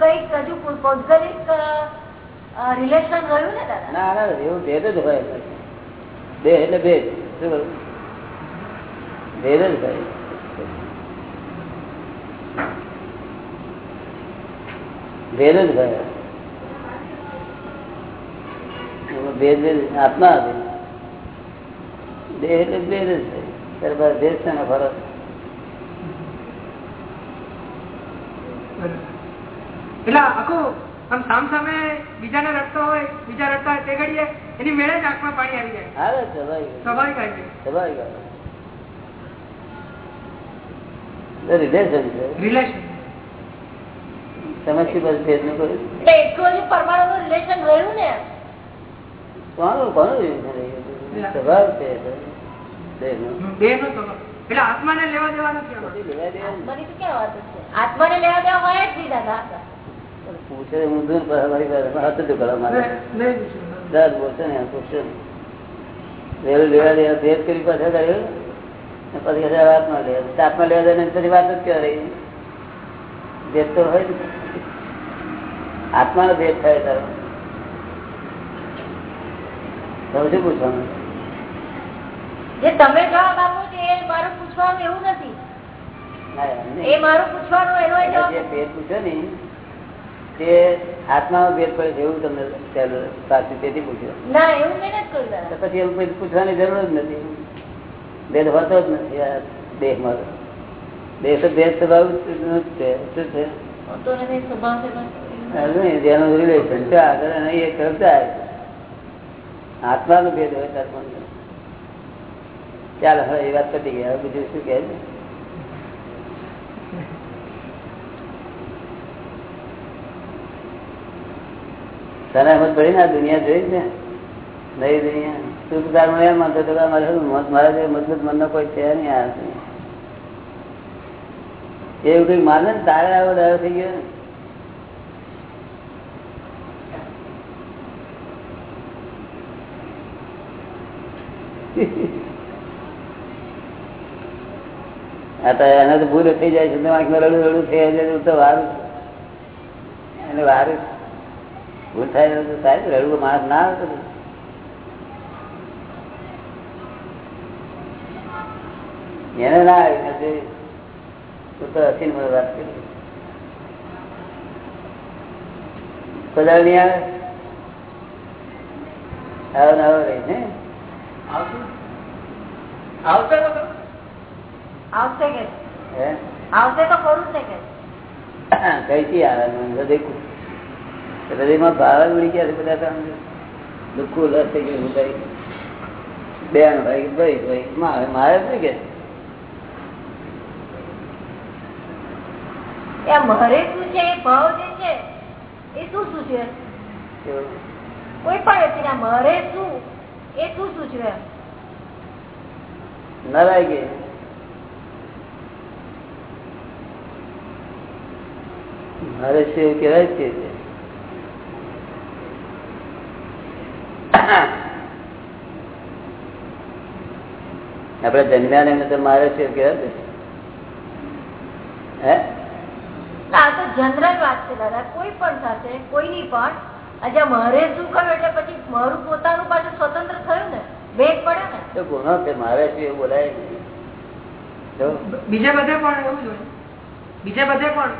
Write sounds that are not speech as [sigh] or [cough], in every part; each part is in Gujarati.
કંઈક હજુ ભૌગોલિક રિલેશન રહ્યું ને દાદા? ના ના એવું ભેદ જ હોય બે એટલે ભેદ. શું ભેદ જ હોય. ભેદ જ હોય. ભેદ ભેદ આત્મા હતી દેહ એટલે ભેદ જ થાય ભેદ છે ને ફરક? એટલે આખું આમ સામ સામે બીજાને રડતો હોય બીજા રડતા હોય તે ઘડીએ એની મેળે જ આંખમાં પાણી આવી જાય. સ્વાભાવિક સ્વાભાવિક રિલેશન છે. રિલેશન સમજથી પછી ભેદનું કર્યું એટલે પરમાણુ નું રિલેશન રહ્યું ને. કોનું કોનું સ્વભાવ છે બે નો સ્વભાવ. એટલે આત્માને લેવા દેવા નથી. લેવા દેવા આત્માને લેવા દેવા હોય જ નહીં દાદા. પૂછે ઊંધું ને પછી મારી પાસે હાથ જ કરવા માંગે. નહીં- નહીં પૂછ્યું. દસ બોલશે ને પૂછશે ને. વહેલું લેવા દેવા ભેદ કરી પાછા કર્યો ને પછી કહે છે હવે લેવા દે. લેવા દે પછી વાત જ ક્યાં ભેદ તો હોય ને. આત્માનો ભેદ થાય તારો તમે પૂછવાનું જે તમે જવાબ આપો છો એ મારું પૂછવાનું એવું નથી નહીં. એ મારું પૂછવાનું એનો જવાબ પૂછ્યો ને તે આત્માનો ભેદ પડે છે એવું તમને સાચું તેથી પૂછ્યો. પછી એવું કઈ પૂછવાની જરૂર જ નથી. ભેદ હોતો જ નથી આ દેહમાં. દેહ તો ભેદ સ્વભાવ જ છે શું છે? જેનું રિલેશન છે આગળ અને એ તરફ આત્માનો ભેદ હોય ત્યારે ચાલો હવે એ વાત પતી ગયા હવે બીજું શું કહે છે? તને સમજ પડી ને દુનિયા જોઈ ને. નવી દુનિયા. તું તાર એમ માનતો હતો મારે જે મજબૂત મનનો કોઈ છે નહીં આ એવું કઈ માને ને તારે આવો દાડો થઈ ગયો એને તો ભૂલ થઈ જાય છે. રડું રડું થઈ વારું ભૂલ થાય તો સાહેબ ને, રડવું માણસ ના આવે એને ના આવી નથી તું તો હસીન મને વાત કરી. કદાચ નહીં આવે? આવો ને આવો રહી ને આવશે તો ખરું. આવશે કે? હે? આવશે તો ખરું જ કે? કઈથી આવે હૃદયમાં ભાવ ઉડી ગયા બધા દુઃખું દુઃખ થઈ ગયું ભાઈ. બેન ભાઈ ભાઈ ભાઈ મારે મારે શું કે? મારે શું છે? ભાવ જે છે એ શું છે કોઈ પણ વ્યક્તિના મરે શું એ શું છે નરાઈ મારે શું કેવાય કહેવાય છે? આપડે જન્મ્યા ને તો મારે છે હે? ના, આ તો જનરલ વાત છે દાદા. કોઈ પણ સાથે કોઈની પણ મારે શું કર્યું એટલે પછી મારું પોતાનું પાછું સ્વતંત્ર થયું ને ભેદ પડ્યો ને. તો ગુનો છે મારે છે એવું બોલાય બીજે બધે પણ એવું જ હોય. બીજે બધે પણ.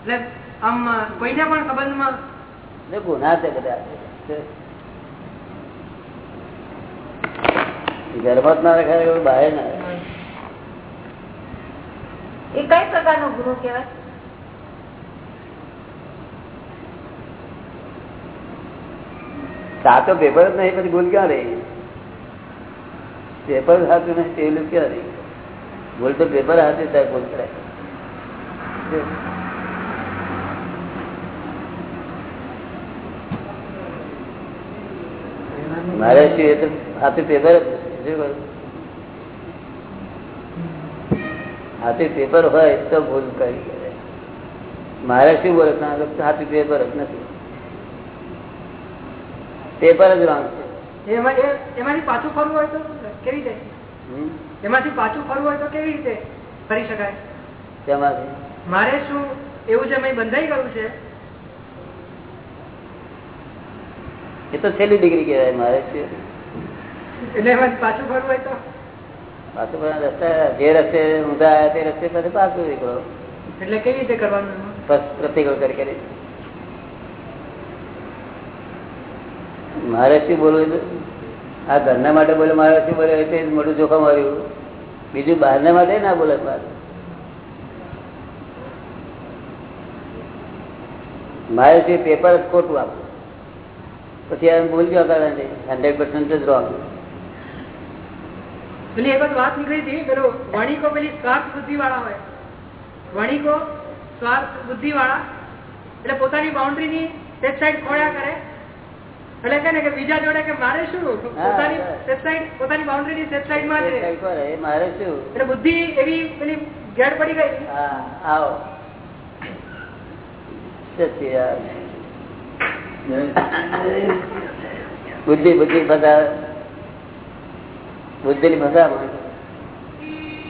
એટલે આમ કોઈને પણ સંબંધમાં ગુના છે બધા ઘરમાં જ ના રખાય બહાર ના. એ કઈ પ્રકારનો ગુનો કહેવાય સાચો પેપર જ નહીં પછી ભૂલ ક્યાં રહી પેપર સાચું નહીં પેલું ક્યાં રહી ભૂલ તો પેપર હાથે ત્યાં ભૂલ કરાય મારે શું એ તો હાથે પેપર જ? હાથી પેપર હોય તો ભૂલ કરી મારે શું વર્ષ ના પેપર જ નથી. પેપર જ રોંગ એમાંથી પાછું ફરવું હોય તો કેવી રીતે? ફરી શકાય? તેમાંથી? મારે શું એવું છે મેં બંધાઈ ગયું છે? એ તો છેલ્લી ડિગ્રી કહેવાય મારે એટલે પાછું ફરવું હોય તો? પાછું ફરવા રસ્તા જે રસ્તે ઊંધા આવ્યા તે રસ્તે પછી પાછું નીકળો. એટલે કેવી રીતે કરવાનું? પ્રતિકોળ કરી કરી મારે શું બોલવું? આ ઘરના માટે બોલે મારે શું બોલે તે મોટું જોખમ આવ્યું બીજું બહારના માટે ના બોલે મારે. મારે પેપર ખોટું આપવું. પછી એમ ગયો કારણ હંડ્રેડ પર્સન્ટ જ રોંગ પેલી એક વાત નીકળી હતી પેલો વણિકો પેલી સ્વાર્થ બુદ્ધિ વાળા હોય. વણિકો સ્વાર્થ બુદ્ધિ વાળા એટલે પોતાની બાઉન્ડ્રી ની સાઈડ ખોળ્યા કરે. એટલે કે ને કે બીજા જોડે કે મારે શું? પોતાની બસ. પોતાની બાઉન્ડ્રી ની સાઈડમાં જ મારે શું? એટલે બુદ્ધિ એવી પેલી ઘેર પડી ગઈ. હા આવો. બુદ્ધિ બુદ્ધિ બધા બુદ્ધિ ની બધા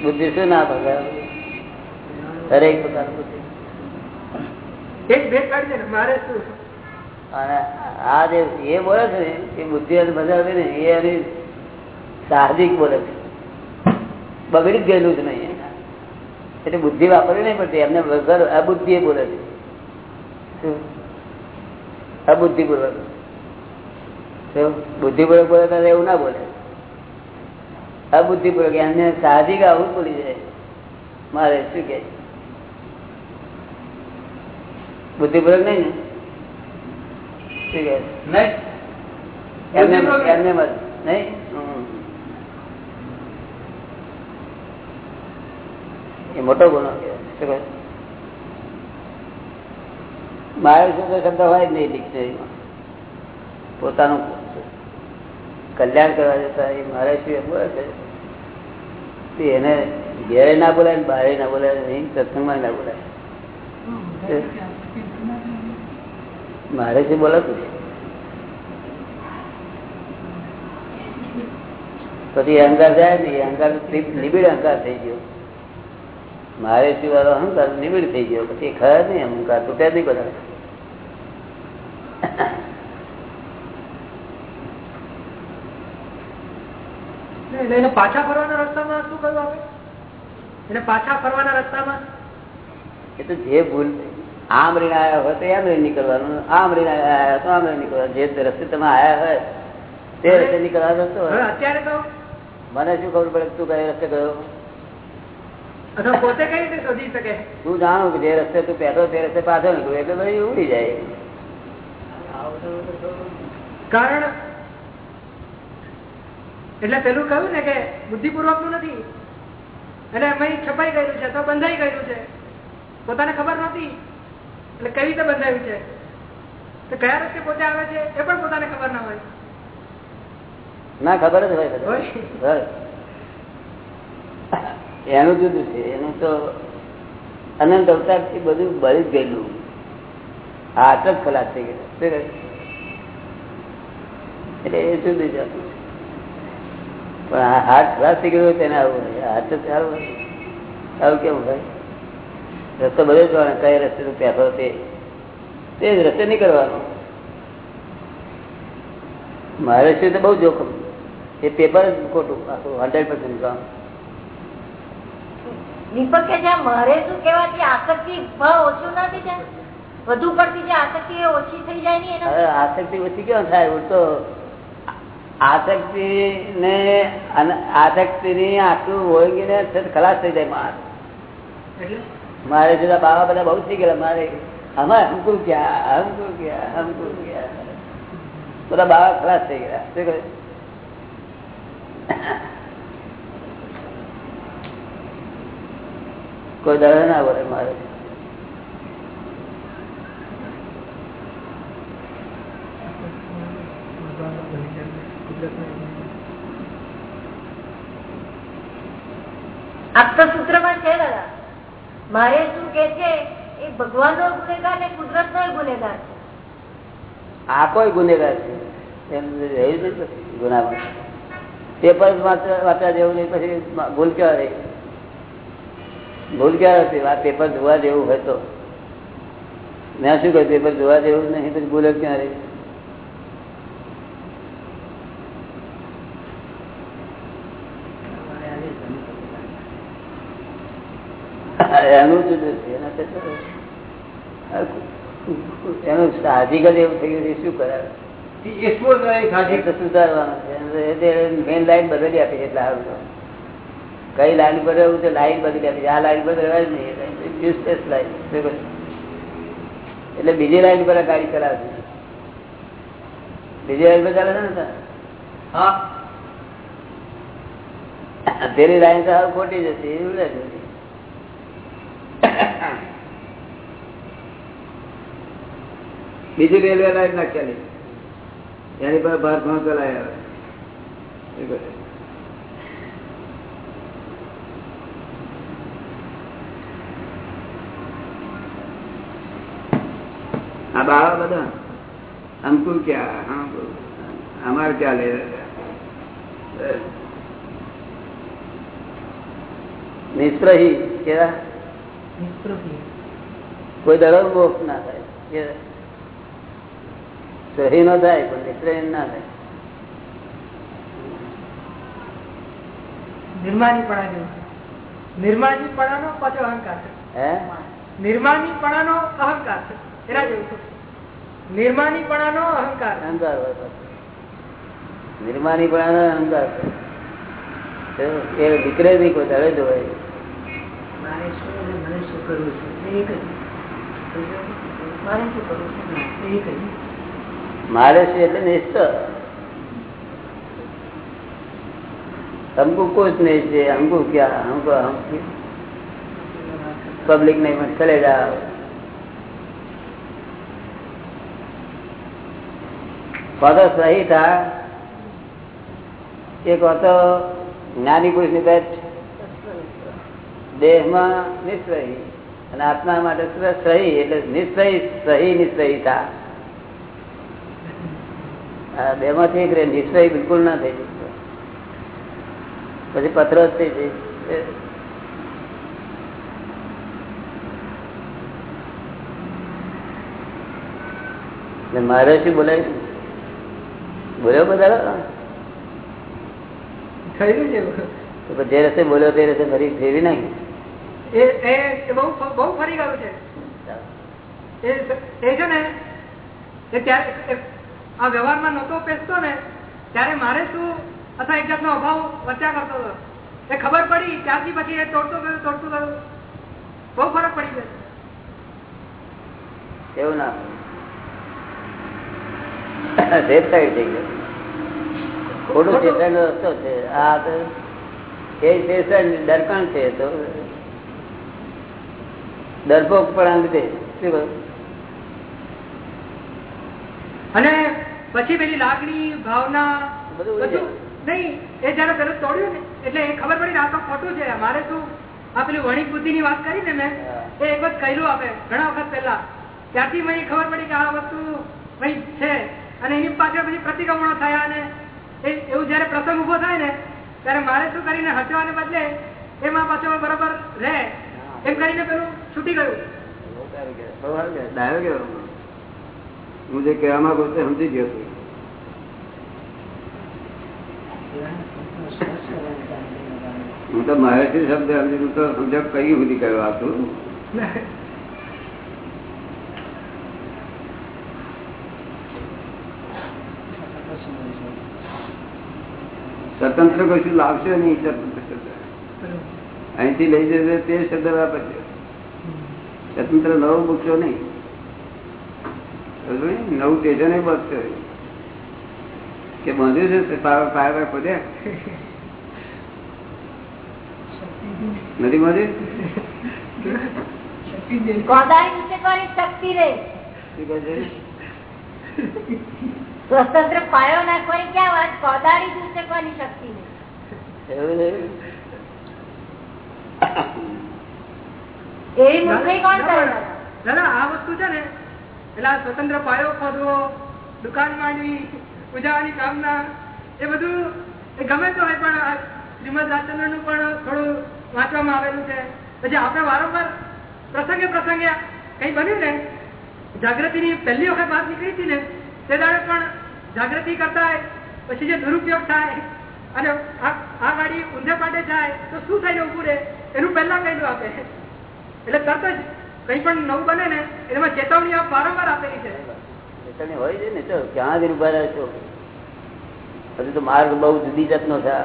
બુદ્ધિ શું ના ભગા દરેક પ્રકારની બુદ્ધિ. આ જે એ બોલે છે ને એ બુદ્ધિ બધા છે ને એ એની સાહજિક બોલે છે. બગડી ગયેલું જ નહીં એટલે બુદ્ધિ વાપરવી નહીં પડતી એમને વગર અબુદ્ધિ એ બોલે છે. શું? અબુદ્ધિપૂર્વક શું? બુદ્ધિપૂર્વક બોલે ત્યારે એવું ના બોલે. અબુદ્ધિપૂર્વક એમને સાહજિક આવું બોલી જાય. મારે શું કે? બુદ્ધિપૂર્વક નહીં ને? શું કે? એમને નહીં. એ મોટો ગુનો? મારે શું શબ્દ હોય જ નહીં ડિક્શનરીમાં. પોતાનું કલ્યાણ કરવા જતા એ મારે શું એમ બોલે છે? એને ઘેરે ના બોલાય ને બહારે ના બોલાય નહીં સત્સંગમાં ના બોલાય. મારે શું બોલાતું પછી અહંકાર જાય ને અહંકાર નિબીડ અહંકાર થઈ ગયો. મારે શું વાળો અહંકાર નિબીડ થઈ ગયો. પછી ખરા નહીં, અહંકાર તૂટે નહીં બધા એટલે એને પાછા ફરવાના રસ્તામાં શું કહ્યું આપણે એને પાછા ફરવાના રસ્તામાં? એ તો જે ભૂલ આમ રીણ આવ્યા હોય તો એમ રીણ નીકળવાનું. આમ રીણ આવ્યા તો આમ રીણ નીકળવાનું. જે રસ્તે તમે આવ્યા હોય તે રસ્તે નીકળવાનો રસ્તો અત્યારે તો? મને શું ખબર પડે કે તું કઈ રસ્તે ગયો? પોતે કઈ રીતે શોધી શકે? તું જાણું કે જે રસ્તે તું પહેલો તે રસ્તે પાછો નીકળ્યો. એટલે પછી ઉડી જાય. કારણ એટલે પેલું કહ્યું ને કે બુદ્ધિપૂર્વકનું નથી. અને એમાં છપાઈ ગયેલું છે તો બંધાઈ ગયેલું છે. પોતાને ખબર નથી એટલે કઈ રીતે બંધાયું છે? તો કયા રસ્તે પોતે આવે છે એ પણ પોતાને ખબર ના હોય. ના ખબર જ હોય. એનું જુદું છે એનું તો અનંત અવતારથી બધું બળી જ ગયેલું. આ અટક ખલાસ થઈ ગયેલો. એટલે એ જુદું જતું છે. પણ આ હાથ ખરાબ થઈ ગયો તેને આવું હાથ તો આવું કેવું ભાઈ રસ્તો બધો જવાનો કઈ રસ્તે પેસો તે? જ રસ્તે નહીં કરવાનો. મારે શું તો બહુ જોખમ. એ પેપર જ ખોટું. આખું હંડ્રેડ પર્સન્ટ કામ. દીપક કે જ્યાં મારે શું કેવાથી આસક્તિ ભાવ ઓછું નથી ત્યાં. વધુ પડતી જે આસક્તિ ઓછી થઈ જાય ને આસક્તિ ઓછી કેમ થાય? ઉલટો આસક્તિ ને આસક્તિ ની આટલું ઓળંગીને ખલાસ થઈ જાય માર મારે જુદા બાબા બધા બહુ થઈ ગયેલા મારે અમારે હમકુ ક્યાં હમકુ ક્યાં હમકુ ક્યાં બધા બાબા ખલાસ થઈ ગયા. શું? કોઈ દળ ના બોલે મારે. છે એ ભગવાન કુદરત નો ગુનેગાર છે. આ કોઈ જેવું નહીં, પછી ભૂલ ક્યાં રહી ભૂલ ક્યાં હતી આ પેપર જોવા જેવું હોય તો. મેં શું કહ્યું પેપર જોવા જેવું નહીં, પછી ભૂલ ક્યાં રહી? એનું જુદું છે એનું સાહજિક જ એવું થઈ ગયું શું કરાવે? સુધારવાનું મેન લાઈન બદલી આપી એટલે સારું કઈ લાઈન પર રહેવું તો લાઈન બદલી આપી આ લાઈન પર રહેવાય જ નહીં યુઝલેસ લાઈન એટલે બીજી લાઈન પર આ ગાડી ચલાવશે બીજી લાઈન પર ચાલે છે ને હા. તેરી લાઈન તો ખોટી જશે એવું નથી બીજી રેલવે લાઈન નાખેલી. એની પર ભાર ઘણો ચલાય આ બાળા બધા? અમકુ ક્યાં અમારે ક્યાં લે નિષ્પ્રહી કેવા? કોઈ મોક્ષ ના થાય. સહી નો થાય પણ નિષ્પ્રહી ના થાય. નિર્માણીપણા જેવું પાછો અહંકાર છે. હે? નિર્માણીપણાનો અહંકાર છે. એના જેવું છે. અહંકાર અહંકાર હોય પાછો. નિર્માની પણ અહંકાર એ દીકરે નહીં કોઈ દરે જ હોય. મારે શું અને મને શું કરવું છે એ એક જ મારે શું કરવું છે એ એક જ મારે છે એટલે નિશ્ચય हमको कुछ नहीं चाहिए हमको क्या हमको हम पब्लिक नहीं मत चले जाओ पता सही था એક હતો જ્ઞાની પુરુષ ની પેટ દેહમાં નિશ્ચયી અને આત્મા માટે સહી એટલે નિશ્ચય સહી નિશ્ચયી થા. આ બે માંથી એક નિશ્ચય બિલકુલ ના થઈ પછી પથરો જ થઈ જાય મારે શું બોલાય બોલ્યો બધા જે રસ્તે બોલ્યો તે રસ્તે ફરી ફેરવી નાખી. એ બહુ બહુ ફરી ગયું છે. એ છે ને એ ત્યારે આ વ્યવહારમાં નહોતો પેસતો ને ત્યારે મારે શું અથવા એક જાતનો અભાવ વર્ત્યા કરતો હતો. એ ખબર પડી ત્યારથી પછી એ તોડતો ગયો તોડતો ગયું. બહુ ફરક પડી ગયો. એવું ના સેફ થઈ ગયો. ખોટું રસ્તો છે. આ તો એ સ્ટેશન દરકણ છે તો ડરપોક પણ લીધે અને પછી પેલી લાગણી ભાવના બધું નહીં એ જયારે પેલું તોડ્યું ને એટલે એ ખબર પડી ને આ તો ખોટું છે મારે શું આ પેલી વણિક બુદ્ધિ ની વાત કરી ને મેં એ એક વખત કહ્યું આપે ઘણા વખત પહેલા. ત્યારથી મને ખબર પડી કે આ વસ્તુ ભાઈ છે. અને એની પાછળ પછી પ્રતિક્રમણો થયા અને એવું જયારે પ્રસંગ ઊભો થાય ને ત્યારે મારે શું કરીને હસવાને બદલે એમાં પાછો બરોબર રહે. એમ કરીને પેલું છૂટી ગયું બહુ સારું કહેવાય. બહુ સારું કહેવાય. ડાયો કેવો હું જે કહેવા માંગુ છું તે સમજી ગયો છું હું તો મહેરથી શબ્દ સમજી હું તો સમજ કઈ સુધી કરવા હતું સ્વતંત્ર કશું લાવશે નહીં સ્વતંત્ર શબ્દ અહીંથી લઈ જશે તે શબ્દ વાપરજો. સ્વતંત્ર નવો મૂકશો નહીં? નવું સ્ટેશન એ બસશે કે બાંધ્યું છે પાર પાર ખોદ્યા નથી બાંધ્યું? સ્વતંત્ર પાયો નાખવાની ક્યાં વાત? કોદાળી શક્તિ રે એવું છે? એવી મૂર્ખી કોણ કરે દાદા આ વસ્તુ છે ને એટલે આ સ્વતંત્ર પાયો ખોદવો દુકાન માંડવી પૂજાવાની કામના એ બધું એ ગમે તો હોય પણ શ્રીમદ રાજચંદ્રનું પણ થોડું વાંચવામાં આવેલું છે. પછી આપણે વારંવાર પ્રસંગે પ્રસંગે કઈ બન્યું ને જાગૃતિ ની પહેલી વખત વાત નીકળી હતી ને તે દાડે પણ જાગૃતિ કરતા પછી જે દુરુપયોગ થાય અને આ આ ગાડી ઊંધે પાટે જાય તો શું થઈને ઉભું રહે? એનું પહેલા કહેલું આપે એટલે તરત જ કઈ પણ નવું બને ને એમાં ચેતવણી આપ વારંવાર આપેલી છે. ચેતવણી હોય છે ને તો ક્યાં જ ઊભા રહે છો? હજુ તો માર્ગ બહુ જુદી જાતનો છે.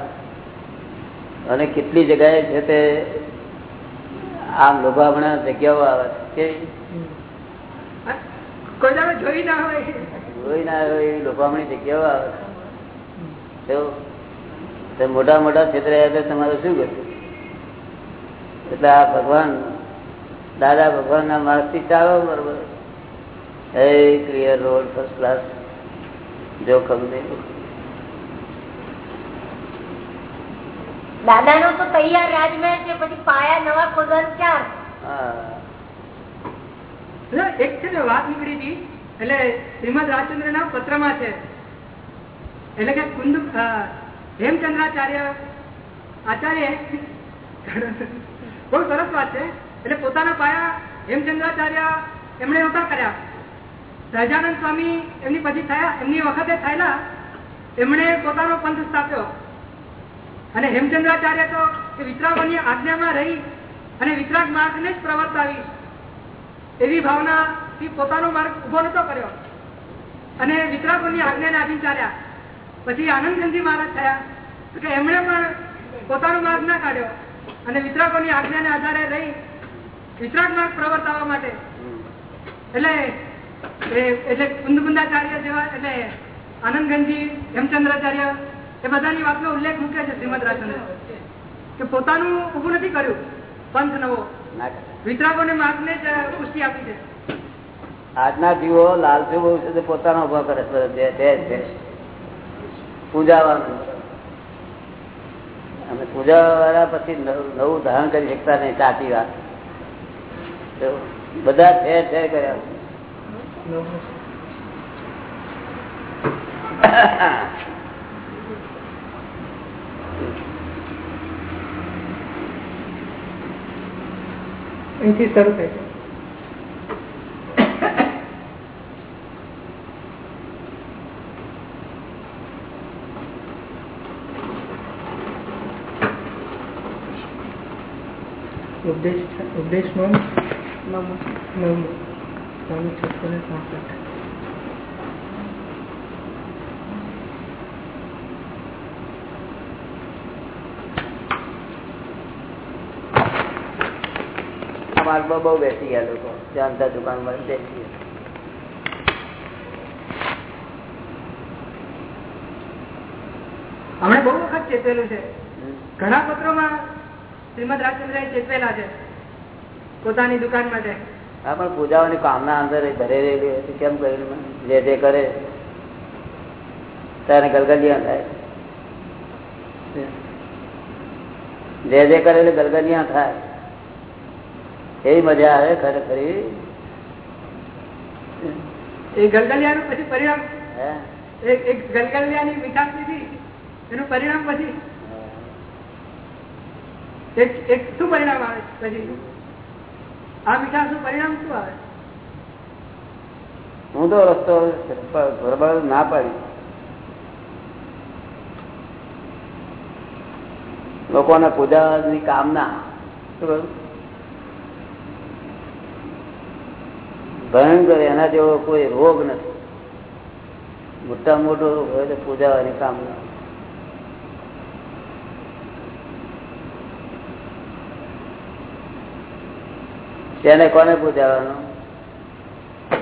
અને કેટલી જગ્યાએ છે તે આમ લોભામણા જગ્યાઓ આવે છે. કે કોઈ દાડો જોઈ ના હોય. જોઈ ના હોય એવી લોભામણી જગ્યાઓ આવે છે. મોટા મોટા ક્ષેત્રે તમારે શું કરવું? એટલે આ ભગવાન દાદા ભગવાન ના માર્ગથી ચાલો બરોબર. હે ક્લિયર રોડ ફર્સ્ટ ક્લાસ જોખમ નહીં. દાદા નો તો તૈયાર રાજમહેલ છે પછી પાયા નવા ખોદવાનું ચાર. એક છે ને વાત નીકળી હતી એટલે શ્રીમદ રાજચંદ્ર ના પત્રમાં છે. એટલે કે કુંદ હેમચંદ્રાચાર્ય આચાર્ય બહુ સરસ વાત છે. એટલે પોતાના પાયા હેમચંદ્રાચાર્ય એમણે નહોતા કર્યા. સહજાનંદ સ્વામી એમની પછી થયા, એમની વખતે થયેલા, એમણે પોતાનો પંથ સ્થાપ્યો. અને હેમચંદ્રાચાર્ય તો વિતરાગોની આજ્ઞામાં રહી અને વિતરાગ માર્ગને જ પ્રવર્તાવી. એવી ભાવનાથી પોતાનો માર્ગ ઊભો નતો કર્યો. અને વિતરાગોની આજ્ઞાને આધીન ચાલ્યા. પછી આનંદગંજી મહારાજ થયા. એટલે એમણે પણ પોતાનો માર્ગ ના કાઢ્યો. અને વિતરાગોની આજ્ઞાને આધારે રહી વિતરાગ માર્ગ પ્રવર્તાવવા માટે એટલે એટલે કુંદકુંદાચાર્ય જેવા એટલે આનંદગંજી હેમચંદ્રાચાર્ય એ બધાની વાતનો ઉલ્લેખ મૂકે છે શ્રીમદ રાજચંદ્ર કે પોતાનું ઊભું નથી કર્યું પંથ નવો ના કરે. વિતરાગોને માર્ગને જ પુષ્ટિ આપી છે આજના જીવો લાલચુ બહુ છે પોતાનો ઊભો કરે છે પૂજાવાનું અને પૂજા વાળા પછી નવું ધારણ કરી શકતા નહીં, સાચી વાત. બધા ઠેર ઠેર કર્યા. અહીંથી શરૂ થાય છે. ઉપદેશ નવમો છસો ને માર્ગમાં બહુ બેસી ગયા લોકો. જાણતા દુકાનમાં બેસી ગયા. હમણાં બહુ વખત ચેતેલું છે. ઘણા પત્રોમાં શ્રીમદ રાજચંદ્ર ચેતવેલા છે પોતાની દુકાન માટે. હા પણ પૂજાઓની કામના અંદર ઘરે રહેલી કેમ કર્યું જે જે કરે. ત્યારે ગલગલિયા થાય. જે જે કરે એટલે ગલગલિયા થાય. એવી મજા આવે ખરેખર એ ગલગલિયાનું પછી પરિણામ? હે? ની એક ગલગલિયાની મીઠાશ લીધી એનું પરિણામ પછી? એક શું પરિણામ આવે પછી આ મીઠાશનું પરિણામ શું આવે? હું તો રસ્તો બરોબર ના પાડી. લોકોને પૂજાની કામના, શું કહ્યું? ભયંકર એના જેવો કોઈ રોગ નથી. મોટા મોટો હોય તો પૂજાવાની કામના. તેને કોને પૂજાવાનો?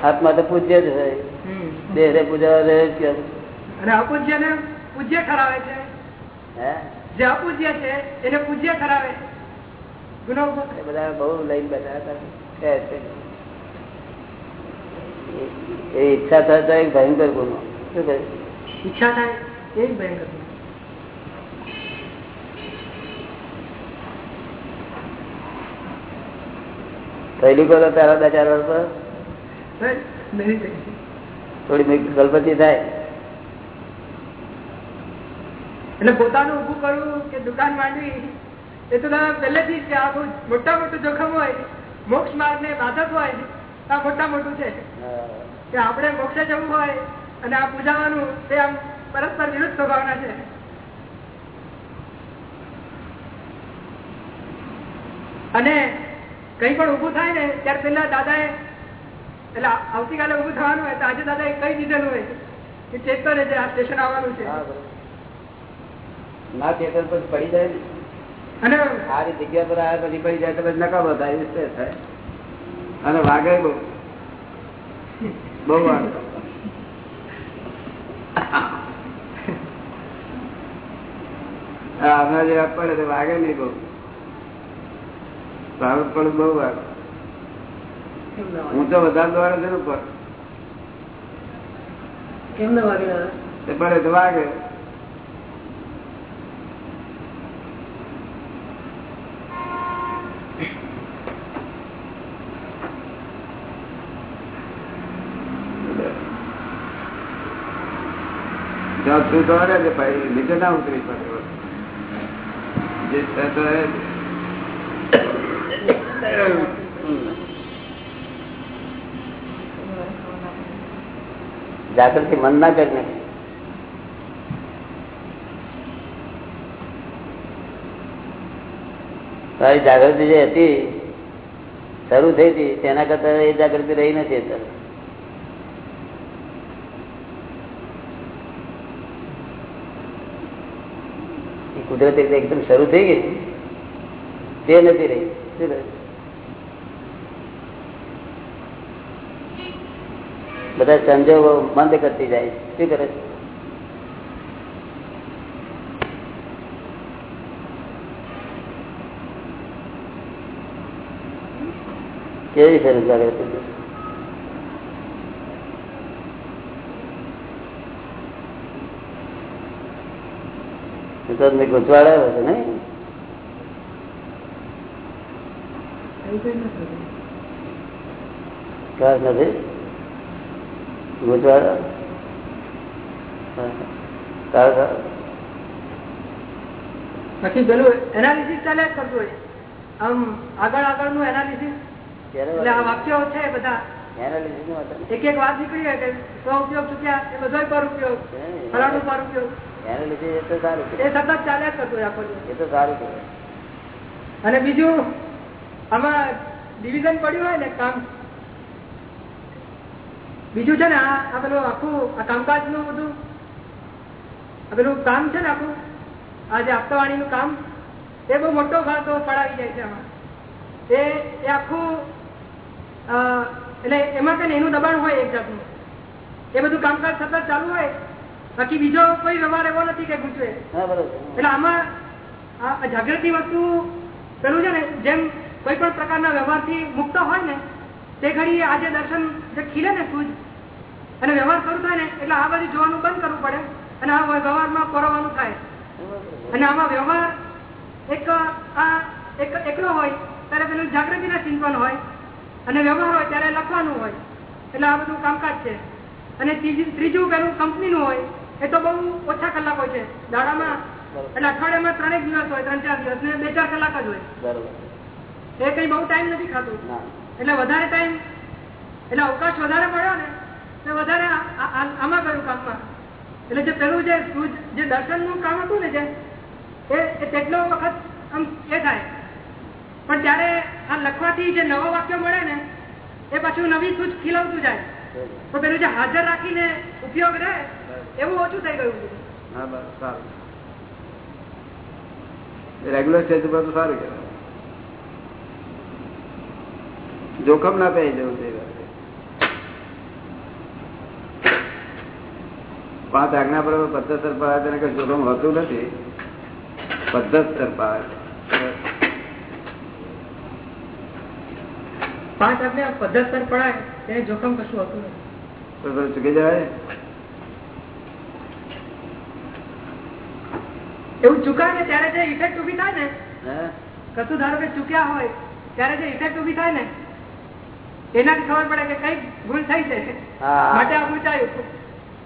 આત્મા તો પૂજ્ય જ હોય. દેહ પૂજા રહે જ અને અપૂજ્ય ને પૂજ્ય ઠરાવે છે. જે અપૂજ્ય છે એને પૂજ્ય ઠરાવે ગુનો ઊભો કરે. એ બધા બહુ લઈને બેઠા છે. એ- ઈચ્છા થાય તો એક ભયંકર ગુનો. શું કહે ઈચ્છા થાય એ ભયંકર ગુનો. પહેલી કોલો તારા બે ચાર વર્ષ. થોડી ગલપતિ થાય. એટલે પોતાનું ઉભું કરવું કે દુકાન માંડવી એ તો દાદા પહેલેથી જ આ મોટા મોટું જોખમ હોય મોક્ષ માર્ગ ને બાધક હોય આ મોટા મોટું છે. કે આપણે મોક્ષે જવું હોય અને આ પૂજાવાનું તે આમ પરસ્પર વિરુદ્ધ સ્વભાવના છે. અને કઈ પણ ઉભું થાય ને ત્યારે પેલા દાદાએ એટલે આવતીકાલે ઉભું થવાનું હોય તો આજે દાદાએ કઈ દીધેલું હોય કે ચેતતો રહેજે આ સ્ટેશન આવવાનું છે. ના ચેતન પછી પડી જાય ને. અને સારી જગ્યા પર આવ્યા પછી પડી જાય તો પછી નકામો થાય થાય? અને વાગે બહુ. બહુ વાગે. હમણાં જે પડે તો વાગે નહીં બહુ. સારું પણ બહુ વાર હું તો વધારે દ્વારા છે ને ઉપર. કેમ ના વાગે તે પડે તો વાગે. જ્યાં તું દોડે છે ભાઈ નીચે ના ઉતરી પડે. જ. જાગૃતિ મન ના કરીને તારી જાગૃતિ જે હતી, શરૂ થઈ હતી, તેના કરતા એ જાગૃતિ રહી નથી અત્યારે. કુદરતી રીતે એકદમ શરૂ થઈ ગઈ, તે નથી રહી. શું બધા સંજોગો બંધ કરતી જાય શું કરે કેવી જાગૃતિ છે? એ તો તમને ગૂંચવાડાયો છે નહીં નથી ગૂંચવાડા. પછી પેલું એનાલિસિસ ચાલે કરતું હોય. આમ આગળ આગળનું એનાલિસિસ એટલે આ વાક્યો છે બધા. Analysis નું હતું. એક એક વાત નીકળી હોય કે સ્વ ઉપયોગ ચૂક્યા એ બધો પર ઉપયોગ. ફલાણું પર ઉપયોગ. એ તો સતત ચાલ્યા જ કરતું હોય આખો એ તો સારું કહેવાય. અને બીજું આમાં ડિવિઝન પડ્યું હોય ને કામ બીજું છે ને આ પેલું આખું આ કામકાજનું બધું આ પેલું કામ છે ને આખું? આ જે હપ્તાવાણી નું કામ એ બહુ મોટો ભાગ પડાવી જાય છે આમાં. એ એ આખું એટલે એમાં કઈ એનું દબાણ હોય એક જાતનું. એ બધું કામકાજ સતત ચાલુ હોય બાકી બીજો કોઈ વ્યવહાર એવો નથી કે ગુજવે એટલે આમાં જાગૃતિ વસ્તુ પેલું છે ને જેમ કોઈ પણ પ્રકારના વ્યવહારથી મુક્ત હોય ને તે ઘડી આજે દર્શન જે ખીલે ને સૂજ અને વ્યવહાર શરૂ થાય ને એટલે આ બધું જોવાનું બંધ કરવું પડે અને આ વ્યવહારમાં પરોવાનું થાય. અને આમાં વ્યવહાર એક આ એક એકલો હોય ત્યારે પેલું જાગૃતિના ચિંતન હોય અને વ્યવહાર હોય ત્યારે લખવાનું હોય. એટલે આ બધું કામકાજ છે. અને ત્રીજું ત્રીજું પેલું કંપનીનું હોય એ તો બહુ ઓછા કલાકો છે. દાડામાં એટલે અઠવાડિયામાં ત્રણેક દિવસ હોય ત્રણ ચાર દિવસ ને બે ચાર કલાક જ હોય. એ કઈ બહુ ટાઈમ નથી ખાતું. એટલે વધારે ટાઈમ એટલે અવકાશ વધારે મળ્યો ને, એટલે વધારે આમાં ગયું કામમાં. એટલે જે પેલું જે જે દર્શનનું કામ હતું ને જે, એ તેટલો વખત આમ એ થાય. પણ ત્યારે આ લખવાથી જે નવો વાક્ય મળે ને, એ પાછું નવી સૂચ ખીલવતું જાય. તો પેલું જે હાજર રાખીને ઉપયોગ રહે, એવું ઓછું થઈ ગયું. હા, બસ, સારું. રેગ્યુલર સારું કહેવાય. જોખમ ના પહેરી જવું જોઈએ પાંચ આજ્ઞા પર પદ્ધતર પાડે તેને કઈ જોખમ હોતું નથી. પદ્ધતર પાડે પાંચ પડાય તેને જોખમ કશું હોતું નથી. ચૂકી જાય એવું ચૂકાય ને ત્યારે જે ઇફેક્ટ ઊભી થાય ને કશું ધારો કે ચૂક્યા હોય ત્યારે જે ઇફેક્ટ ઊભી થાય ને એનાથી ખબર પડે કે કઈ ભૂલ થઈ છે માટે આ પૂછાયું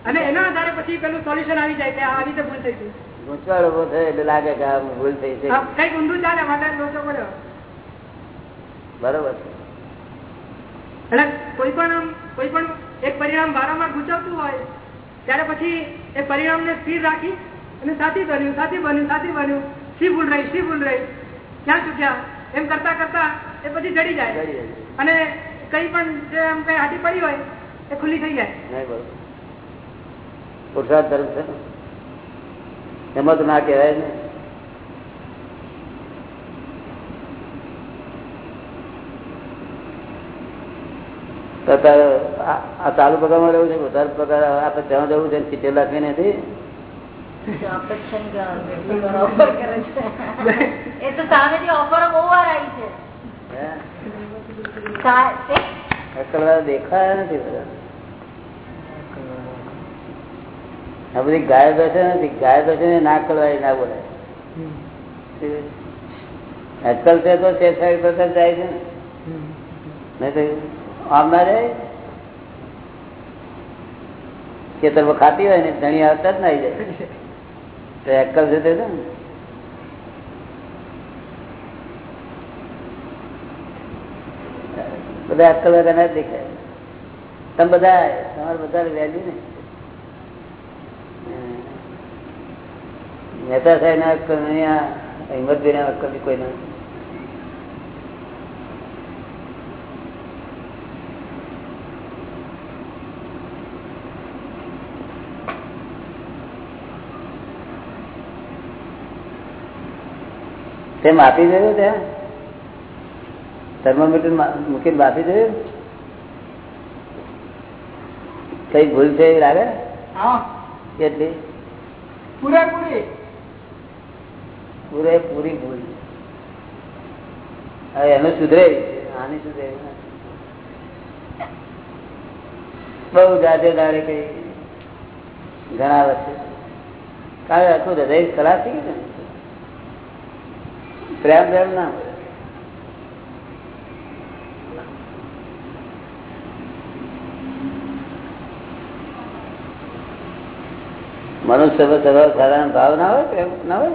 અને એના આધારે પછી પેલું સોલ્યુશન આવી જાય કે આ રીતે ભૂલ થઈ ગઈ. ગૂંચવાડ ઊભો થયો એટલે લાગે કે આ ભૂલ થઈ છે. કંઈક ઊંધું ચાલે માટે લોચો પડ્યો. બરોબર એટલે કોઈ પણ આમ કોઈ પણ એક પરિણામ વારંવાર ગુચવતું હોય ત્યારે પછી એ પરિણામને સ્થિર રાખી અને સાથી બન્યું સાથી બન્યું સાથી બન્યું. શી ભૂલ રહી શી ભૂલ રહી? ક્યાં ચૂક્યા? એમ કરતા કરતા એ પછી જડી જાય. અને કઈ પણ જે આમ કઈ હાથી પડી હોય એ ખુલ્લી થઈ જાય. નહીં પુરુષાર્થ ધર્મ છે. એમાં તો ના કહેવાય ને. આ ચાલુ પગારમાં રહેવું છે વધારે પગાર આપણે ત્યાં જવું છે સિત્તેર લાખ નથી ની ગણતરી offer કરે છે. [laughs] એ તો સામેથી ઓફરો બહુ વાર આવી છે. દેખાયા બધી. ગાય બેસે નથી ગાય બેસે ના કરવાય ના બોલાય. અક્કલ છે તો છેસાડી કરતા જાય છે ને. નહીં તો આમ જાય ખેતરમાં ખાતી હોય ને, ધણી આવતા જ ના આવી જાય. તો અક્કલ છે તે ને. બધા અક્કલ વગર દેખાય. તમે બધા, તમારે બધા વેલ્યુ ને. મહેતા સાહેબ ના અક્કલ અહીંયા હિંમતભાઈ ના અક્કલ કોઈ ના તેમ આપી દેવું ત્યાં? થર્મોમીટર મૂકીને બાફી દેવું કઈ ભૂલ છે એવી લાગે? કેટલી? પૂરેપૂરી. પૂરેપૂરી ભૂલ. હવે એનું સુધરે. આની સુધરે બઉ. બહુ જાજે દાડે કઈ ઘણા વર્ષે. કારણ કે આખું હૃદય ખરાબ થઈ ગયું પ્રેમ પ્રેમ ના હોય. મનુષ્ય સર્વ સાધારણ ભાવ ના હોય ના હોય?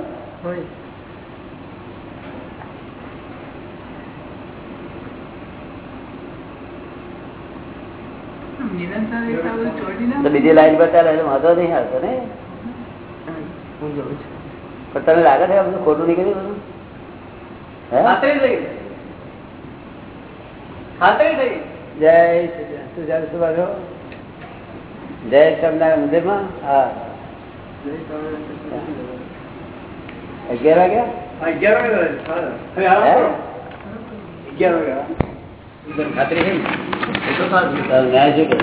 બીજી લાઈન પર ચાલે એટલે વાંધો નહીં આવતો ને. પણ તને લાગે છે બધું ખોટું નીકળ્યું બધું? હે? જય? જય સ્વામિનારાયણ મંદિરમાં? હા. અગિયાર વાગ્યા હે? ખાતરી છે ને? તારો ન્યાય છે કે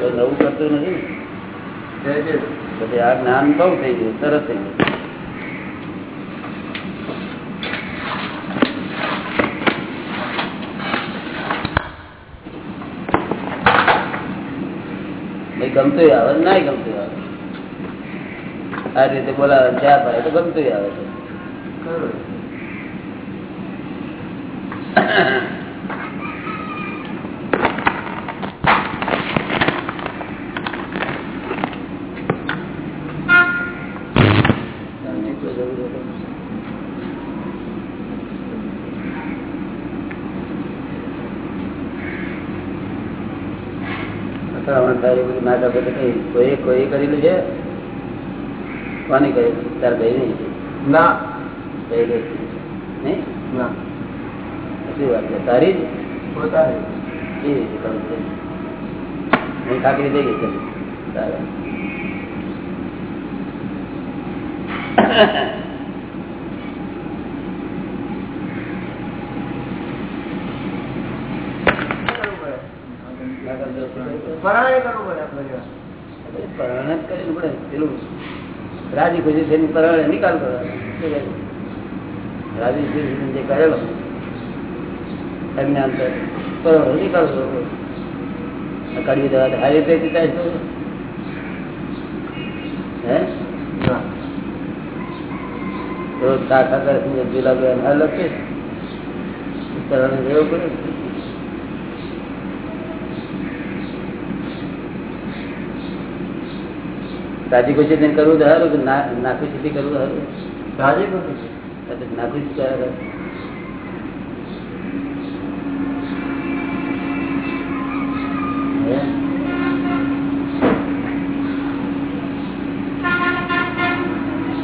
તો નવું કરતું નથી ને? પછી આ જ્ઞાન બહુ થઈ ગયું સરસ થઈ ગયું ભાઈ ગમતું આવે ના ગમતું આવે આ રીતે બોલાવે ચા પડે, તો ગમતું આવે છે. અથડામણ થાય એ બધું ના કરતો તો કઈ કોઈ કોઈ કરેલું છે? કોની કહ્યું તાર ભાઈ નહીં ના. નહીં? ના. શું વાત છે. તારી જ? હું ગઈ કરવું પડે આપણે પરણે જ કરીને પડે. પેલું રાજી ખુશી થઈને પરણે નિકાલ કરો. રાજી ખુશી જે કરેલો. અજ્ઞાન પરણે નિકાલ કરો. કડવી દવા હારી રીતે પીતા છો. હે? રોજ ખા કરે અલગ છે પરણે રહેવું પડે. રાજી ખુશી થઈને કરવું તો સારું કે નાખુશી થી કરવું સારું. રાજી ખુશી નાખુશી કર્યા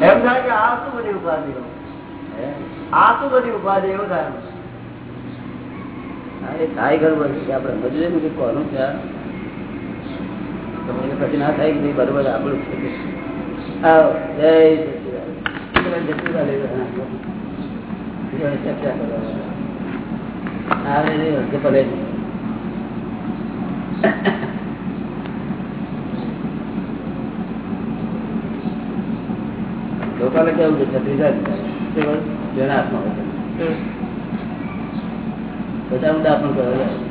એમ થાય કે આ શું બધી ઉપાધિઓ? હે? આ શું બધી ઉપાધિ એવું થાય થાય ખરું બધું આપડે મજૂરી કોનું છે પછી ના થાય કે બરોબર આપણું છે. આવો, જય ભલે લોકોને કેવું છે છત્રીસ બધા જેના હાથમાં હોય. છે. બધા ઊંડા પણ કરો યાર.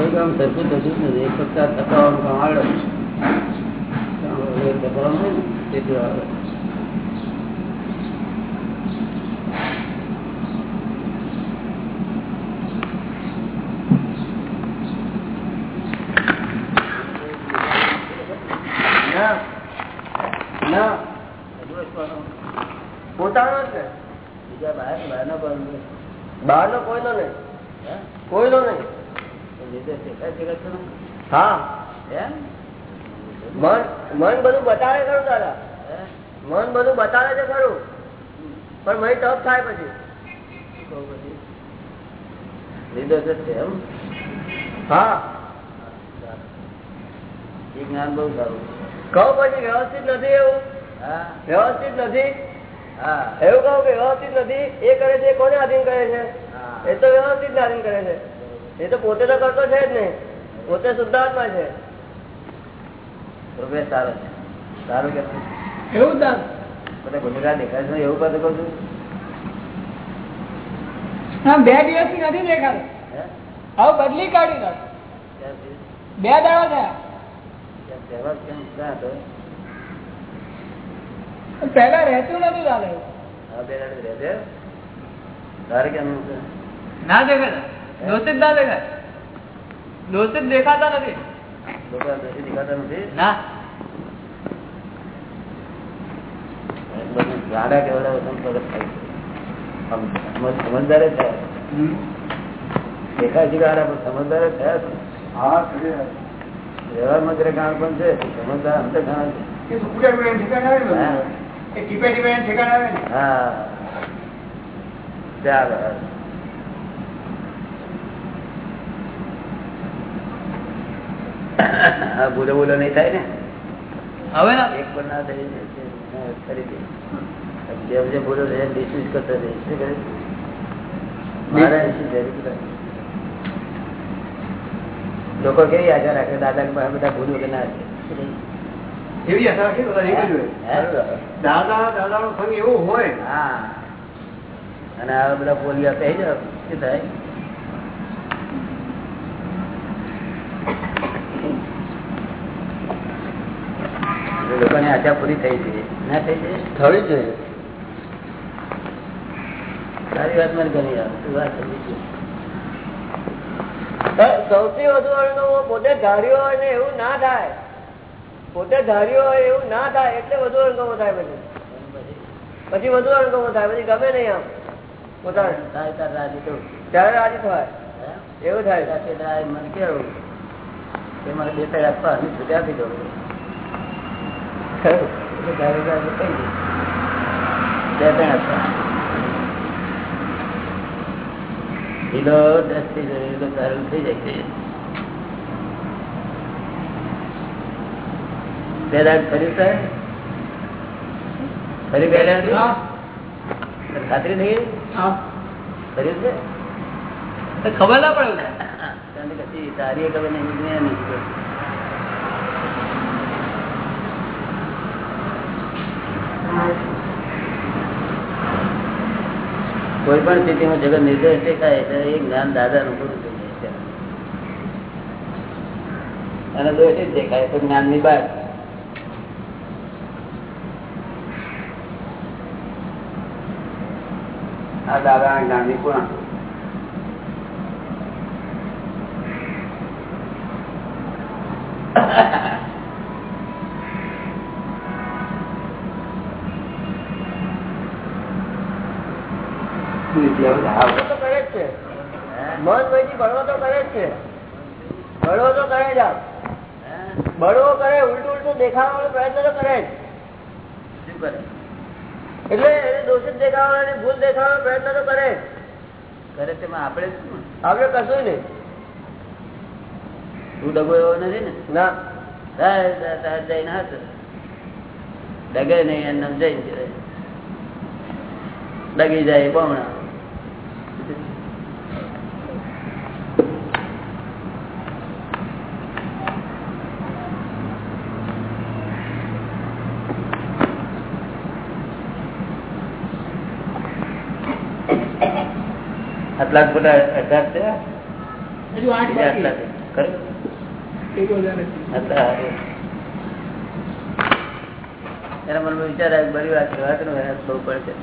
કોઈ કામ સરખું થતું જ નથી એક આ થકાવાનું કામ આવડે એ ને તેટલું આવડે ના ના પોતાનો જ ને બીજા બહાર બહારનો પણ બહાર નો કોઈનો નહીં હે? કોઈનો નહીં એ લીધે શેખાય શેખાય ખરું? હા? મન મન બધું બતાવે ખરું દાદા? મન બધું બતાવે છે ખરું. પણ મને તપ થાય પછી? હા. જ્ઞાન બહુ સારું કહું પછી વ્યવસ્થિત નથી એવું? હા. વ્યવસ્થિત નથી? હા. એવું કહું કે વ્યવસ્થિત નથી? એ કરે છે કોને આધીન કરે છે? હા. એ તો વ્યવસ્થિત આધીન કરે છે. એ તો પોતે તો કરતો છે જ નહીં. પોતે શુદ્ધાત્મા છે. પ્રોગ્રેસ સારો છે. સારું કે એવું દાન મને ગુનેગાર દેખાય છે એવું બધું કહું છું. હા બે દિવસથી નથી દેખાતો. હવે બદલી કાઢી નાખ. બે દાડો થયા. પહેલા રહેતું નથી દાદા હા બે દાડે રહેશે તારે કેમ છે? ના દેખાય દોષિત ના દેખાય દોષિત દેખાતા નથી. લોકો દેખાતા નથી? ના. બધું ગાડા કેવડા વતન પ્રગટ થાય છે. સમજદાર જ થયા. દેખાય છે ગાડા પણ સમજદાર જ થયા છે. વ્યવહારમાં જરા ગાણ પણ છે સમજદાર અંતે ગાણ છે. હા. હા. ચાલો ભૂલો બોલો નહીં થાય ને. હવે ના. એક પણ ના થઈ જે જે બોલો છે કરતા જઈએ. શું કરે? મારે શું જરૂર છે? લોકો કેવી આશા રાખે? દાદા ને બધા ભૂલ વગર ના છે એવી આશા રાખે? દાદા દાદા નો સંગ એવો હોય. હા. અને આ બધા બોલ્યા થઈ જાય શું થાય? લોકોની આશા પૂરી થઈ છે. ના થઈ જઈએ થવી જોઈએ. સારી વાત મને ગમી તું વાત. સૌથી વધુ અણગમો પોતે ધાર્યો હોય ને એવું ના થાય. પોતે ધાર્યો હોય એવું ના થાય એટલે વધુ અણગમો થાય પછી. પછી વધુ અણગમો થાય પછી ગમે નહીં આમ. પોતાને. થાય ત્યારે રાજી થવાય. હે? એવું થાય. મને કેવું? કે મને બે ત્રણ આપવા છૂટ્યા આપી દઉં ખરું. એટલે ધારે ધારે કહી દઈશ. બે દાડ ફરી ફરી બે દાડ ખાતરી થઈ ગઈ? ફરી છે? ખબર ના પડે. તારી ખબર નહીં મેં નહીં ખબર. કોઈ પણ સ્થિતિમાં જગત નિર્દોષ દેખાય એટલે એ જ્ઞાન દાદા નું પૂરું અને દોષિત દેખાય તો જ્ઞાનની બાદ આ દાદા જ્ઞાનની ભણવો તો કરે જ છે. બળવો તો કરે જ આમ કરે ઉલટું ઉલટું દેખાવાનો પ્રયત્ન તો કરે જ. એટલે દોષિત દેખાવાનો ભૂલ દેખાવાનો પ્રયત્ન તો કરે કરે તેમાં આપણે? આપણે કશું નહીં. તું ડગો એવો નથી ને? ના. જઈને હાથ ડગે નહીં એમ જઈને. ડગી જાય બમણા. આટલા જ ખોટા અઢાર છે. આટલા. એના મનમાં વિચાર આવે બરી વાત છે વાત નો એને બહુ પડશે.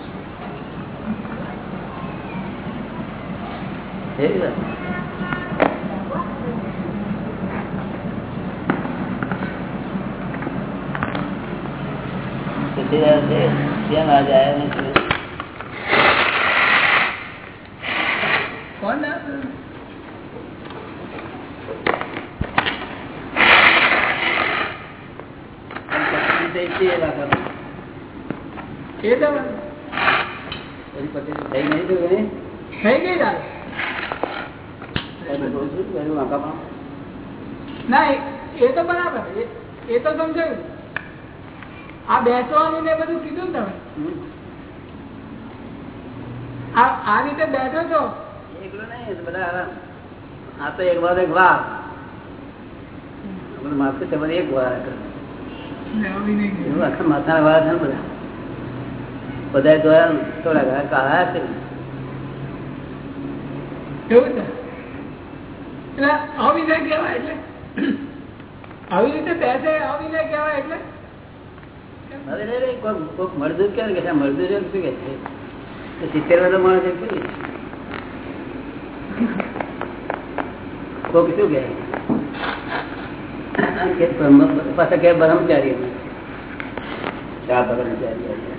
ત્યાં આજે આવ્યા નથી? કોણ ના? પત્ની તો એકલી એ રાખવાનું. એ તો થઈ નહીં ગઈ તારે. ના એ- એ તો બરાબર. એ- એ તો સમજાયું. આ બેસવાનું ને બધું કીધું ને તમે? આ આ રીતે બેઠો છો? એકલો નહીં, બધા આ તો એક વાર એક વાર. માથે તમારે એક વાર આખા માથા વાળા છે ને બધા? બધા ધોયા ને થોડા ઘણા કાળા છે ને. એવું છે એટલે અવિનય કહેવાય એટલે આવી રીતે બેસે અવિનય કહેવાય એટલે હવે રે રે, કોક કોક મળદૂર કે કે છે, મળદૂર એમ શું કે છે તો સિત્તેર વાળો માણસ એમ શું કે? કોક શું કે આમ કે બ્રહ્મ- પાછા કે બ્રહ્મચારી અમે. ચા બ્રહ્મચારી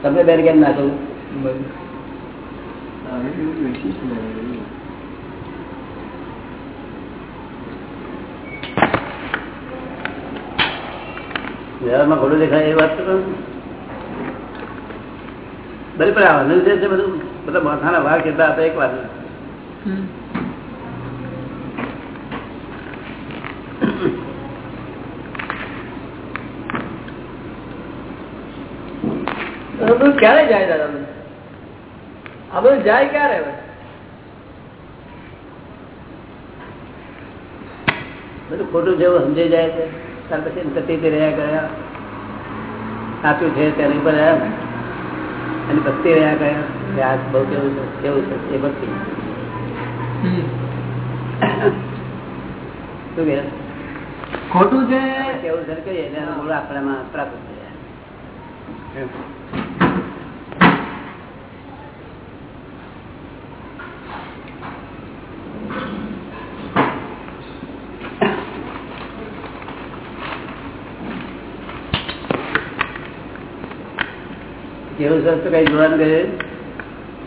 તમને બેન કેમ ના કહું? વ્યવહારમાં દેખાય એ વાત તો કહું પણ આ છે બધું? બધા માથાના વાળ કેટલા હતા એક વાત આ બધું ક્યારે જાય દાદા આ બધું જાય ક્યારે બધું ખોટું જેવું સમજાઈ જાય છે. ત્યાર પછી સતીથી રહ્યા કર્યા સાચું છે તેની પર રહ્યા અને ભક્તિ રહ્યા કર્યા કે આ બહુ કેવું છે કેવું છે એ ભક્તિ. શું કે ખોટું છે. કેવું છે કહીએ એટલે એનું મૂળ આપણામાં પ્રાપ્ત થઈ જાય કેવું કઈ જોવાનું કહે?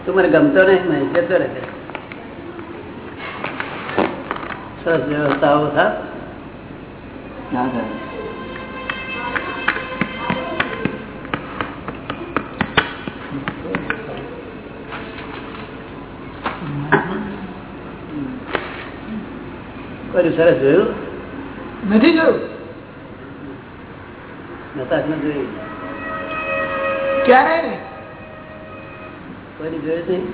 તું મને ગમતો નહીં? મને જતો રહે. સરસ વ્યવસ્થાઓ થા. કર્યું સરસ જોયું? નથી જોયું? નતા જોયું. ક્યારે નહીં કોઈની જોયું નહીં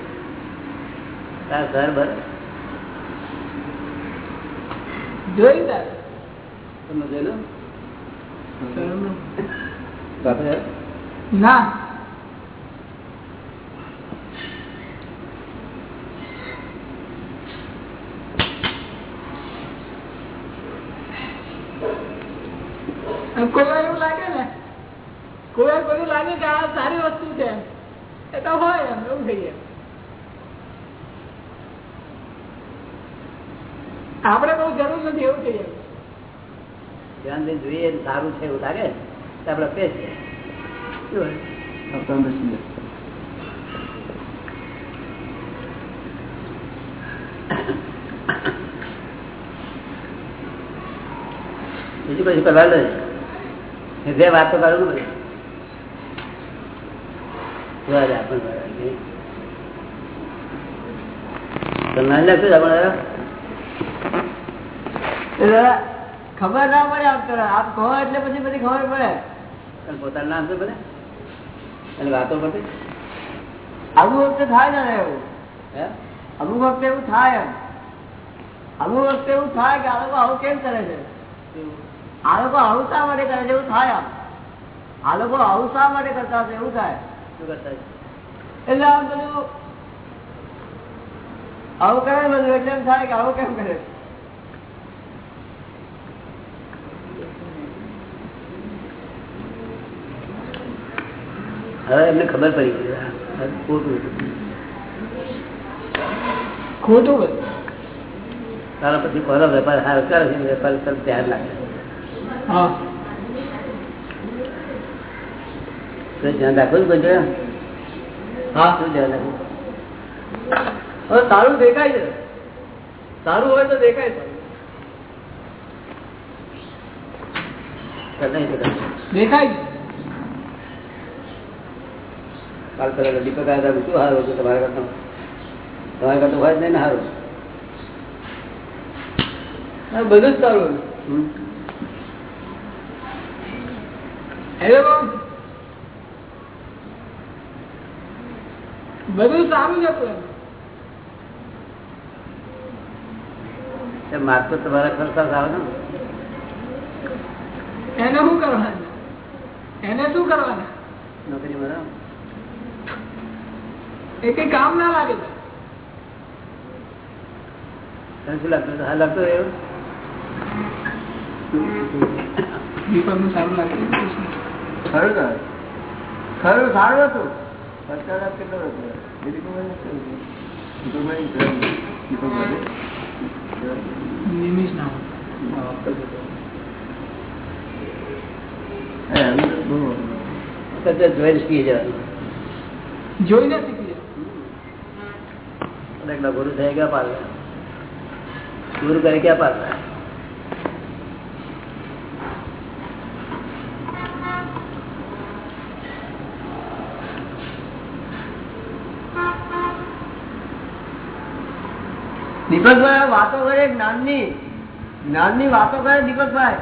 તાર ઘર તારે? તમે જોયેલું? ના. કોઈ એવું જોઈએ. ધ્યાન દઈને જોઈએ સારું છે એવું લાગે તો આપણે બીજું કશું કરવા જે વાતો કરું ને બધી. આપણને ખબર ના પડે આમ તો. આપ કહો એટલે પછી બધી ખબર પડે. અને પોતાનું નામ શું બધે અને વાતો પડતી અમુક વખતે થાય ને એવું. હે? અમુક વખતે એવું થાય એમ. અમુક વખતે એવું થાય કે આ લોકો આવું કેમ કરે છે? આ લોકો આવું શા માટે કરે છે? એવું થાય આમ. આ લોકો આવું શા માટે કરતા હશે? એવું થાય. શું કરતા છે? એટલે આમ બધું આવું કરે ને બધું એટલે એમ થાય કે આવું કેમ કરે? હવે એમને ખબર પડી ગઈ. ખોટું ખોટું બધું તારા પછી કોનો વેપાર સારો? કરે છે વેપાર તરફ ધ્યાન લાગે ધ્યાન રાખવું જ હા. શું ધ્યાન રાખવું હવે સારું દેખાય છે. સારું હોય તો દેખાય છે. દેખાય છે. કાલ પેલા દીપક આવ્યા શું સારું હતું? તમારા કરતા તમારા કરતા હોય જ નહીં ને સારું બધું જ સારું હેલો? બધું સારું જ હતું એમ. એ માર્ક તો તમારા ખર્ચા સારો ને. એને શું કરવાના? એને શું કરવાના? નોકરી મળે એ કઈ કામ ના લાગે. તને શું લાગતું? હા લાગતું એવું? દીપકનું સારું લાગે ખરું ખરું સારું હતું. પચાસ કેટલો હતો દીપકભાઈ શું હતું? દીપકભાઈ ઘર- દીપકભાઈ નિમિષ ના હે, એમ ગુરુ થાય ક્યાં પાડવા ગુરુ કરે ક્યાં પાડવા દીપકભાઈ વાતો કરે જ્ઞાનની જ્ઞાનની વાતો કરે દીપકભાઈ.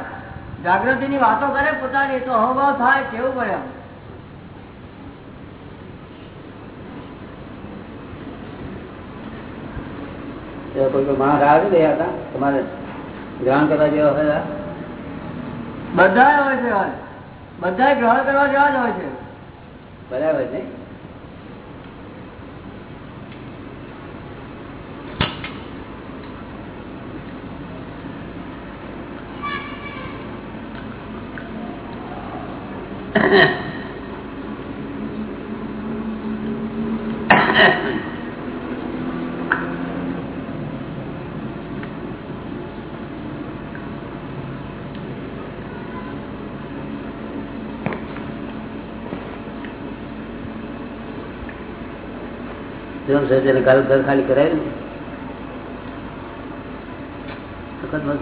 જાગૃતિની વાતો કરે પોતાની. તો અહોભાવ થાય, કેવું પડે કોઈ કોઈ માણસ આવે છે હતા તમારે ગ્રહણ કરવા જેવા હોય બધા હોય છે. બધા ગ્રહણ કરવા જેવા જ હોય છે. બરાબર ને? જેમ છે તેને કાલ ઘર ખાલી કરાવ્યું ને?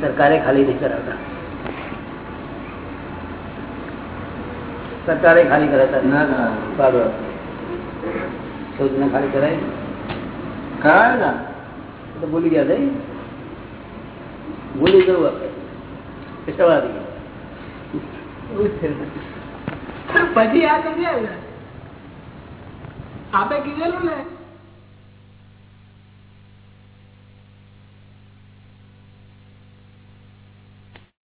સરકારે ખાલી નહીં કરાવતા. સરકારે ખાલી કરાવતા ના ખાલી કરાવી ને. કરાવે ને? તો ભૂલી ગયા થઈ ભૂલી જવું આપણે. છે. પછી આ કરી આવ્યા. આપે કીધેલું ને